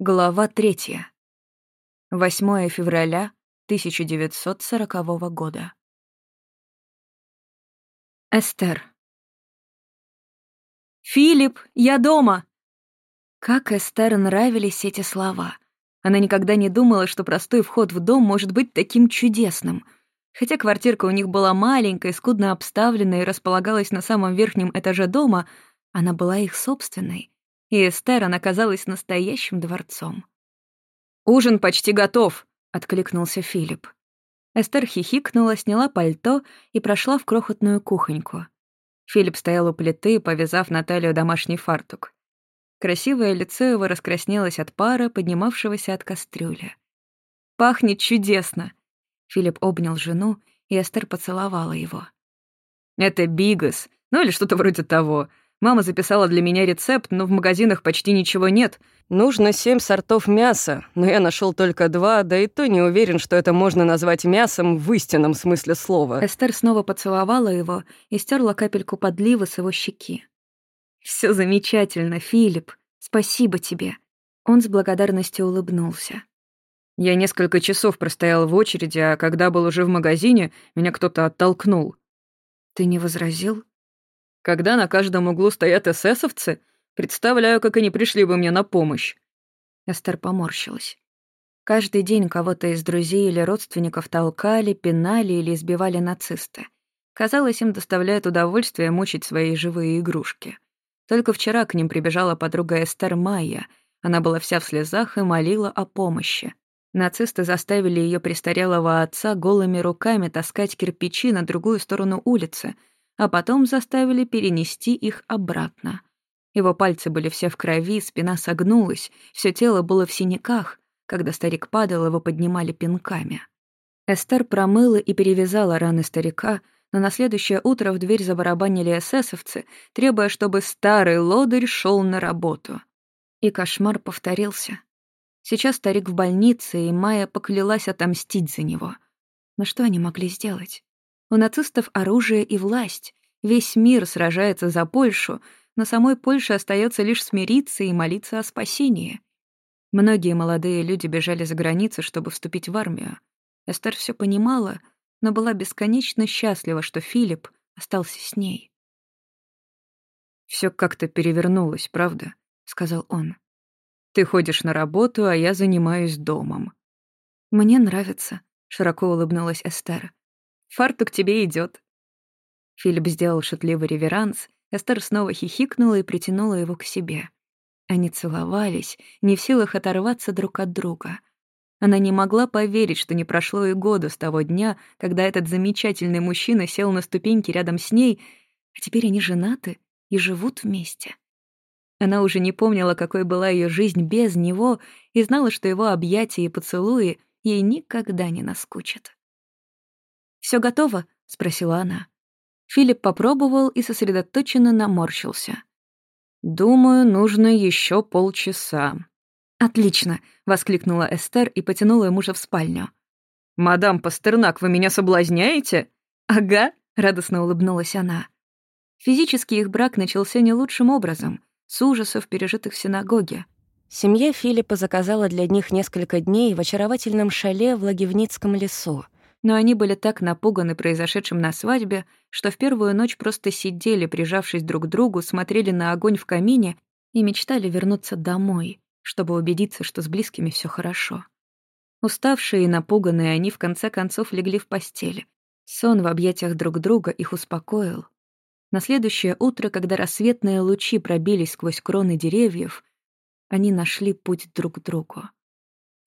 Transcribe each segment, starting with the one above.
Глава третья. 8 февраля 1940 года. Эстер. «Филипп, я дома!» Как Эстер нравились эти слова. Она никогда не думала, что простой вход в дом может быть таким чудесным. Хотя квартирка у них была маленькая, скудно обставленная и располагалась на самом верхнем этаже дома, она была их собственной — и Эстер она казалась настоящим дворцом. «Ужин почти готов», — откликнулся Филипп. Эстер хихикнула, сняла пальто и прошла в крохотную кухоньку. Филипп стоял у плиты, повязав на талию домашний фартук. Красивое лицо его раскраснелось от пара, поднимавшегося от кастрюли. «Пахнет чудесно!» Филипп обнял жену, и Эстер поцеловала его. «Это бигас, ну или что-то вроде того. Мама записала для меня рецепт, но в магазинах почти ничего нет. Нужно семь сортов мяса, но я нашел только два, да и то не уверен, что это можно назвать мясом в истинном смысле слова. Эстер снова поцеловала его и стерла капельку подливы с его щеки. Все замечательно, Филипп. Спасибо тебе». Он с благодарностью улыбнулся. Я несколько часов простоял в очереди, а когда был уже в магазине, меня кто-то оттолкнул. «Ты не возразил?» Когда на каждом углу стоят эсэсовцы, представляю, как они пришли бы мне на помощь». Эстер поморщилась. Каждый день кого-то из друзей или родственников толкали, пинали или избивали нацисты. Казалось, им доставляет удовольствие мучить свои живые игрушки. Только вчера к ним прибежала подруга Эстер Майя. Она была вся в слезах и молила о помощи. Нацисты заставили ее престарелого отца голыми руками таскать кирпичи на другую сторону улицы — а потом заставили перенести их обратно. Его пальцы были все в крови, спина согнулась, все тело было в синяках. Когда старик падал, его поднимали пинками. Эстер промыла и перевязала раны старика, но на следующее утро в дверь забарабанили эсэсовцы, требуя, чтобы старый лодырь шел на работу. И кошмар повторился. Сейчас старик в больнице, и Майя поклялась отомстить за него. Но что они могли сделать? У нацистов оружие и власть. Весь мир сражается за Польшу, но самой Польше остается лишь смириться и молиться о спасении. Многие молодые люди бежали за границу, чтобы вступить в армию. Эстер все понимала, но была бесконечно счастлива, что Филипп остался с ней. Все как-то перевернулось, правда?» — сказал он. «Ты ходишь на работу, а я занимаюсь домом». «Мне нравится», — широко улыбнулась Эстер. Фартук тебе идет. Филипп сделал шутливый реверанс, Эстер снова хихикнула и притянула его к себе. Они целовались, не в силах оторваться друг от друга. Она не могла поверить, что не прошло и года с того дня, когда этот замечательный мужчина сел на ступеньки рядом с ней, а теперь они женаты и живут вместе. Она уже не помнила, какой была ее жизнь без него, и знала, что его объятия и поцелуи ей никогда не наскучат. Все готово?» — спросила она. Филипп попробовал и сосредоточенно наморщился. «Думаю, нужно еще полчаса». «Отлично!» — воскликнула Эстер и потянула мужа в спальню. «Мадам Пастернак, вы меня соблазняете?» «Ага», — радостно улыбнулась она. Физически их брак начался не лучшим образом, с ужасов, пережитых в синагоге. Семья Филиппа заказала для них несколько дней в очаровательном шале в Лагивницком лесу — но они были так напуганы произошедшим на свадьбе, что в первую ночь просто сидели, прижавшись друг к другу, смотрели на огонь в камине и мечтали вернуться домой, чтобы убедиться, что с близкими все хорошо. Уставшие и напуганные, они в конце концов легли в постели. Сон в объятиях друг друга их успокоил. На следующее утро, когда рассветные лучи пробились сквозь кроны деревьев, они нашли путь друг к другу.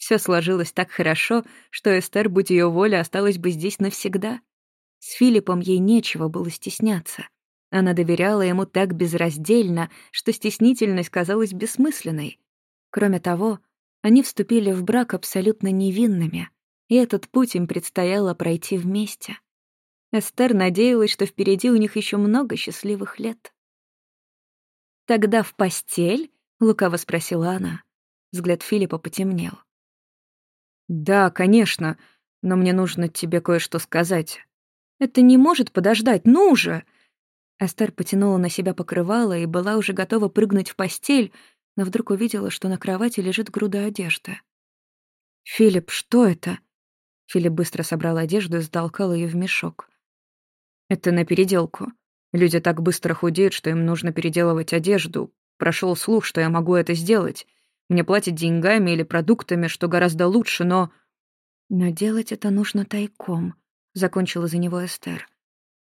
Все сложилось так хорошо, что Эстер, будь ее воля, осталась бы здесь навсегда. С Филиппом ей нечего было стесняться. Она доверяла ему так безраздельно, что стеснительность казалась бессмысленной. Кроме того, они вступили в брак абсолютно невинными, и этот путь им предстояло пройти вместе. Эстер надеялась, что впереди у них еще много счастливых лет. «Тогда в постель?» — лукаво спросила она. Взгляд Филиппа потемнел. «Да, конечно, но мне нужно тебе кое-что сказать». «Это не может подождать, ну же!» Эстер потянула на себя покрывало и была уже готова прыгнуть в постель, но вдруг увидела, что на кровати лежит груда одежды. «Филипп, что это?» Филипп быстро собрал одежду и затолкал ее в мешок. «Это на переделку. Люди так быстро худеют, что им нужно переделывать одежду. Прошел слух, что я могу это сделать. Мне платят деньгами или продуктами, что гораздо лучше, но...» «Но делать это нужно тайком», — закончила за него Эстер.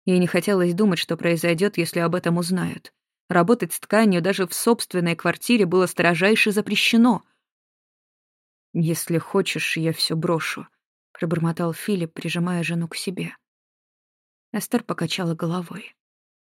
Ей не хотелось думать, что произойдет, если об этом узнают. Работать с тканью даже в собственной квартире было строжайше запрещено. «Если хочешь, я все брошу», — пробормотал Филипп, прижимая жену к себе. Эстер покачала головой.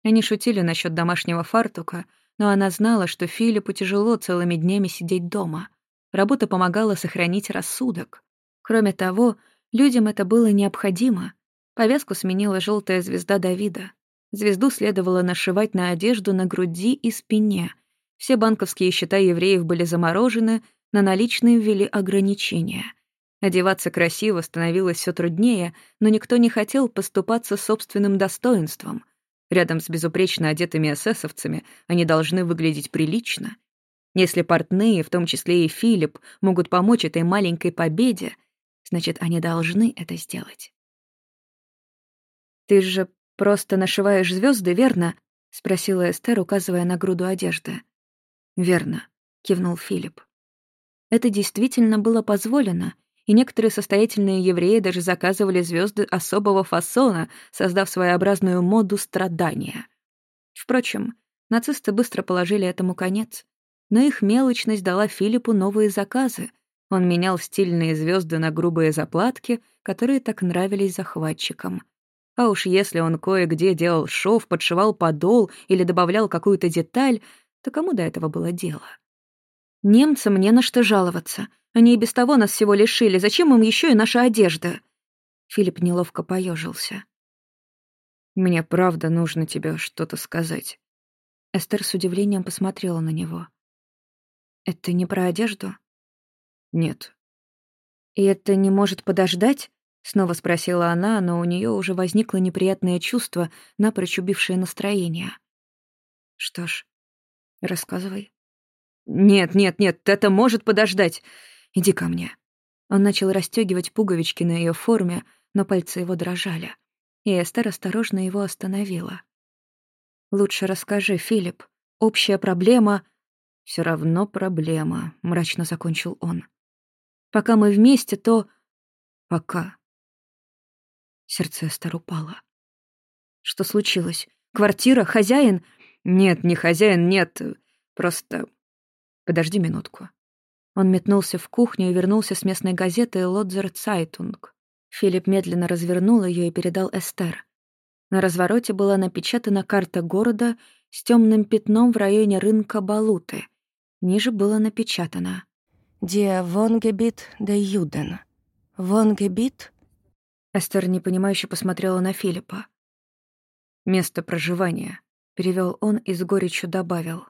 Они шутили насчет домашнего фартука, но она знала, что Филиппу тяжело целыми днями сидеть дома. Работа помогала сохранить рассудок. Кроме того, людям это было необходимо. Повязку сменила желтая звезда Давида. Звезду следовало нашивать на одежду на груди и спине. Все банковские счета евреев были заморожены, на наличные ввели ограничения. Одеваться красиво становилось все труднее, но никто не хотел поступаться собственным достоинством. Рядом с безупречно одетыми эсэсовцами они должны выглядеть прилично. Если портные, в том числе и Филипп, могут помочь этой маленькой победе, значит, они должны это сделать. «Ты же просто нашиваешь звезды, верно?» — спросила Эстер, указывая на груду одежды. «Верно», — кивнул Филипп. Это действительно было позволено, и некоторые состоятельные евреи даже заказывали звезды особого фасона, создав своеобразную моду страдания. Впрочем, нацисты быстро положили этому конец, но их мелочность дала Филиппу новые заказы. Он менял стильные звезды на грубые заплатки, которые так нравились захватчикам. А уж если он кое-где делал шов, подшивал подол или добавлял какую-то деталь, то кому до этого было дело? Немцам не на что жаловаться. Они и без того нас всего лишили. Зачем им еще и наша одежда?» Филипп неловко поежился. «Мне правда нужно тебе что-то сказать». Эстер с удивлением посмотрела на него. «Это не про одежду?» «Нет». «И это не может подождать?» Снова спросила она, но у нее уже возникло неприятное чувство, напрочь убившее настроение. «Что ж, рассказывай». «Нет, нет, нет, это может подождать. Иди ко мне». Он начал расстегивать пуговички на ее форме, но пальцы его дрожали. И Эстер осторожно его остановила. «Лучше расскажи, Филипп. Общая проблема...» Все равно проблема», — мрачно закончил он. «Пока мы вместе, то...» «Пока». Сердце Эстер упало. «Что случилось? Квартира? Хозяин?» «Нет, не хозяин, нет. Просто Подожди минутку». Он метнулся в кухню и вернулся с местной газетой «Lodzer Zeitung». Филипп медленно развернул ее и передал Эстер. На развороте была напечатана карта города с темным пятном в районе рынка Балуты. Ниже было напечатано «Die Вонгебит де Юден». «Вонгебит?» Эстер непонимающе посмотрела на Филиппа. «Место проживания», — перевел он и с горечью добавил.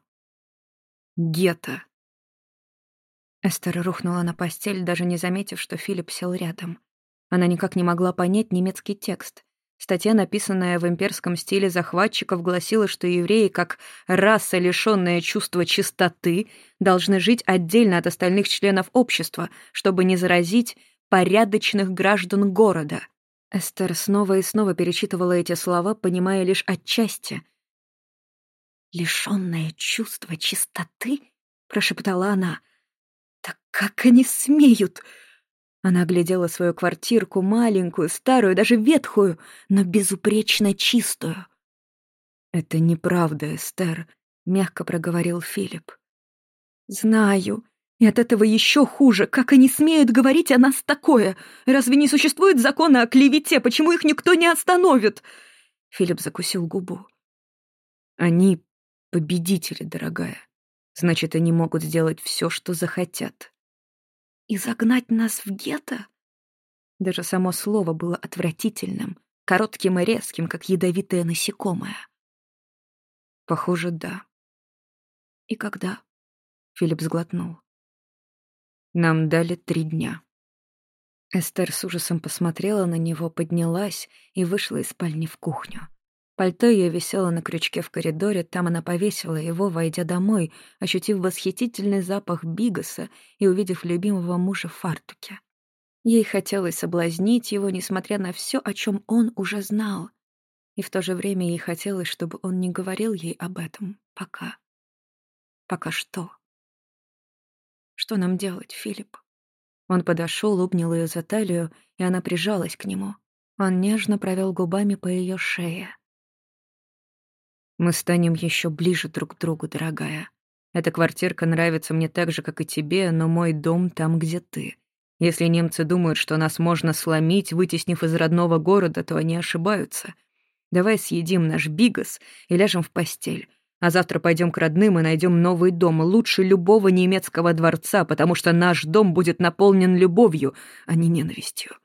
«Гетто». Эстер рухнула на постель, даже не заметив, что Филипп сел рядом. Она никак не могла понять немецкий текст. Статья, написанная в имперском стиле захватчиков, гласила, что евреи, как раса, лишённая чувства чистоты, должны жить отдельно от остальных членов общества, чтобы не заразить порядочных граждан города. Эстер снова и снова перечитывала эти слова, понимая лишь отчасти. «Лишённое чувства чистоты?» — прошептала она. «Так как они смеют?» Она оглядела свою квартирку, маленькую, старую, даже ветхую, но безупречно чистую. «Это неправда, Эстер», — мягко проговорил Филипп. «Знаю. И от этого еще хуже. Как они смеют говорить о нас такое? Разве не существует закона о клевете? Почему их никто не остановит?» Филипп закусил губу. «Они победители, дорогая. Значит, они могут сделать все, что захотят. И загнать нас в гетто? Даже само слово было отвратительным, коротким и резким, как ядовитое насекомое. Похоже, да. И когда? Филипп сглотнул. Нам дали три дня. Эстер с ужасом посмотрела на него, поднялась и вышла из спальни в кухню. Пальто ее висело на крючке в коридоре, там она повесила его, войдя домой, ощутив восхитительный запах бигаса и увидев любимого мужа в фартуке. Ей хотелось соблазнить его, несмотря на все, о чем он уже знал. И в то же время ей хотелось, чтобы он не говорил ей об этом. Пока. Пока что? Что нам делать, Филипп? Он подошел, обнял ее за талию, и она прижалась к нему. Он нежно провел губами по ее шее. Мы станем еще ближе друг к другу, дорогая. Эта квартирка нравится мне так же, как и тебе, но мой дом там, где ты. Если немцы думают, что нас можно сломить, вытеснив из родного города, то они ошибаются. Давай съедим наш бигас и ляжем в постель. А завтра пойдем к родным и найдем новый дом, лучше любого немецкого дворца, потому что наш дом будет наполнен любовью, а не ненавистью.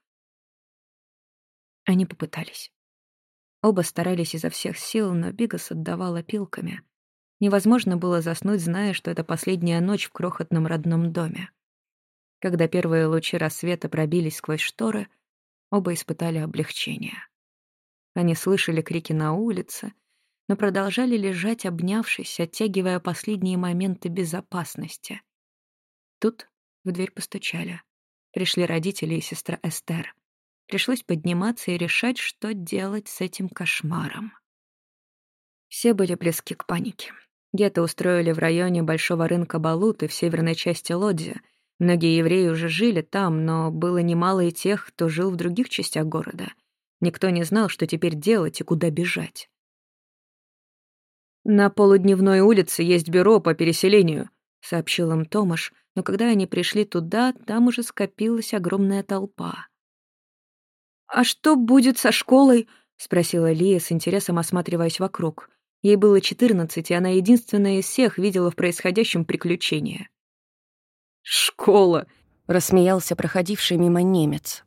Они попытались. Оба старались изо всех сил, но Бигас отдавала пилками. Невозможно было заснуть, зная, что это последняя ночь в крохотном родном доме. Когда первые лучи рассвета пробились сквозь шторы, оба испытали облегчение. Они слышали крики на улице, но продолжали лежать, обнявшись, оттягивая последние моменты безопасности. Тут в дверь постучали. Пришли родители и сестра Эстер. Пришлось подниматься и решать, что делать с этим кошмаром. Все были близки к панике. Гетто устроили в районе большого рынка Балуты в северной части Лодзи. Многие евреи уже жили там, но было немало и тех, кто жил в других частях города. Никто не знал, что теперь делать и куда бежать. «На полудневной улице есть бюро по переселению», — сообщил им Томаш, но когда они пришли туда, там уже скопилась огромная толпа. «А что будет со школой?» — спросила Лия с интересом, осматриваясь вокруг. Ей было четырнадцать, и она единственная из всех видела в происходящем приключение. «Школа!» — рассмеялся проходивший мимо немец.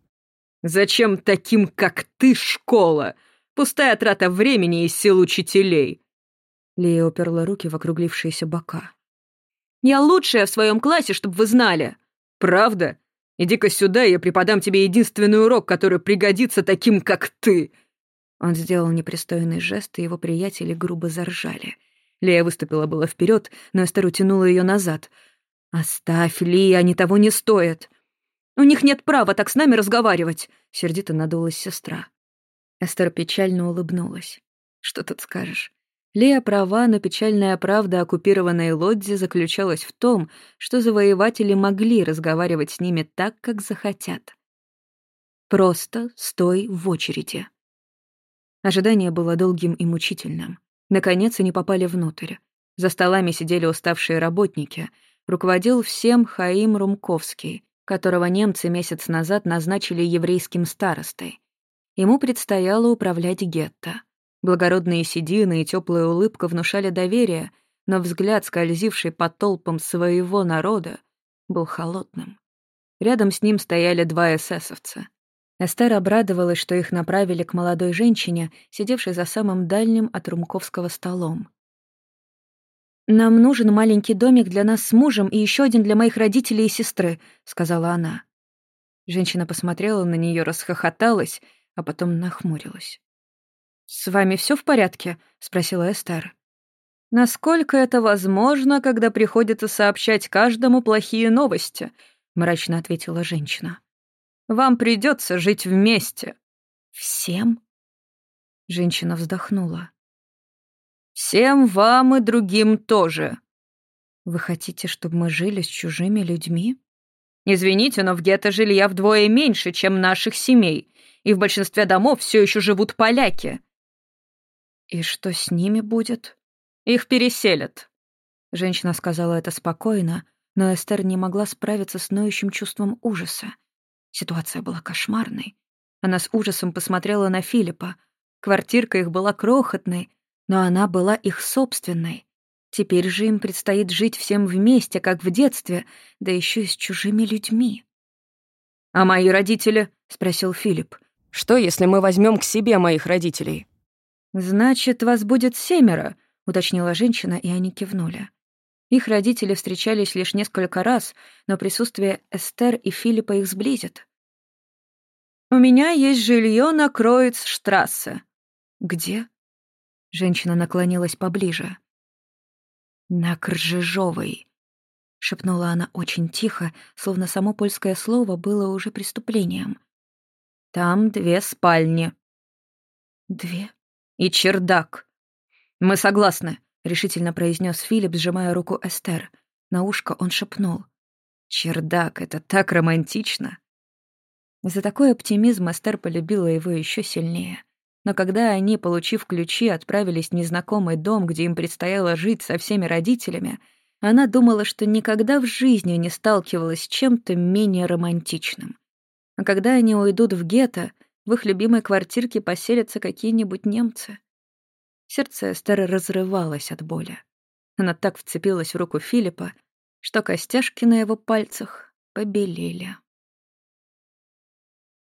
«Зачем таким, как ты, школа? Пустая трата времени и сил учителей!» Лия уперла руки в округлившиеся бока. «Я лучшая в своем классе, чтобы вы знали!» «Правда? Иди-ка сюда, я преподам тебе единственный урок, который пригодится таким, как ты!» Он сделал непристойный жест, и его приятели грубо заржали. Лея выступила было вперед, но Эстер утянула ее назад. «Оставь, Лия, они того не стоят!» «У них нет права так с нами разговаривать!» — сердито надулась сестра. Эстер печально улыбнулась. «Что тут скажешь? Лея права, но печальная правда оккупированной Лодзи заключалась в том, что завоеватели могли разговаривать с ними так, как захотят. Просто стой в очереди. Ожидание было долгим и мучительным. Наконец они попали внутрь. За столами сидели уставшие работники. Руководил всем Хаим Румковский, которого немцы месяц назад назначили еврейским старостой. Ему предстояло управлять гетто. Благородные седины и теплая улыбка внушали доверие, но взгляд, скользивший по толпам своего народа, был холодным. Рядом с ним стояли два эсэсовца. Эстер обрадовалась, что их направили к молодой женщине, сидевшей за самым дальним от Румковского столом. «Нам нужен маленький домик для нас с мужем и еще один для моих родителей и сестры», — сказала она. Женщина посмотрела на нее, расхохоталась, а потом нахмурилась. «С вами все в порядке?» — спросила Эстер. «Насколько это возможно, когда приходится сообщать каждому плохие новости?» — мрачно ответила женщина. «Вам придется жить вместе». «Всем?» Женщина вздохнула. «Всем вам и другим тоже». «Вы хотите, чтобы мы жили с чужими людьми?» «Извините, но в гетто жилья вдвое меньше, чем наших семей, и в большинстве домов все еще живут поляки. «И что с ними будет?» «Их переселят». Женщина сказала это спокойно, но Эстер не могла справиться с ноющим чувством ужаса. Ситуация была кошмарной. Она с ужасом посмотрела на Филиппа. Квартирка их была крохотной, но она была их собственной. Теперь же им предстоит жить всем вместе, как в детстве, да еще и с чужими людьми. «А мои родители?» — спросил Филипп. «Что, если мы возьмем к себе моих родителей?» «Значит, вас будет семеро», — уточнила женщина, и они кивнули. Их родители встречались лишь несколько раз, но присутствие Эстер и Филиппа их сблизит. «У меня есть жилье на Кроиц-штрассе». «Где?» Женщина наклонилась поближе. «На Кржижовой», — шепнула она очень тихо, словно само польское слово было уже преступлением. «Там две спальни». «Две?» «И чердак». «Мы согласны», — решительно произнес Филипп, сжимая руку Эстер. На ушко он шепнул. «Чердак, это так романтично!» За такой оптимизм Эстер полюбила его еще сильнее. Но когда они, получив ключи, отправились в незнакомый дом, где им предстояло жить со всеми родителями, она думала, что никогда в жизни не сталкивалась с чем-то менее романтичным. А когда они уйдут в гетто, в их любимой квартирке поселятся какие-нибудь немцы. Сердце Эстер разрывалось от боли. Она так вцепилась в руку Филиппа, что костяшки на его пальцах побелели.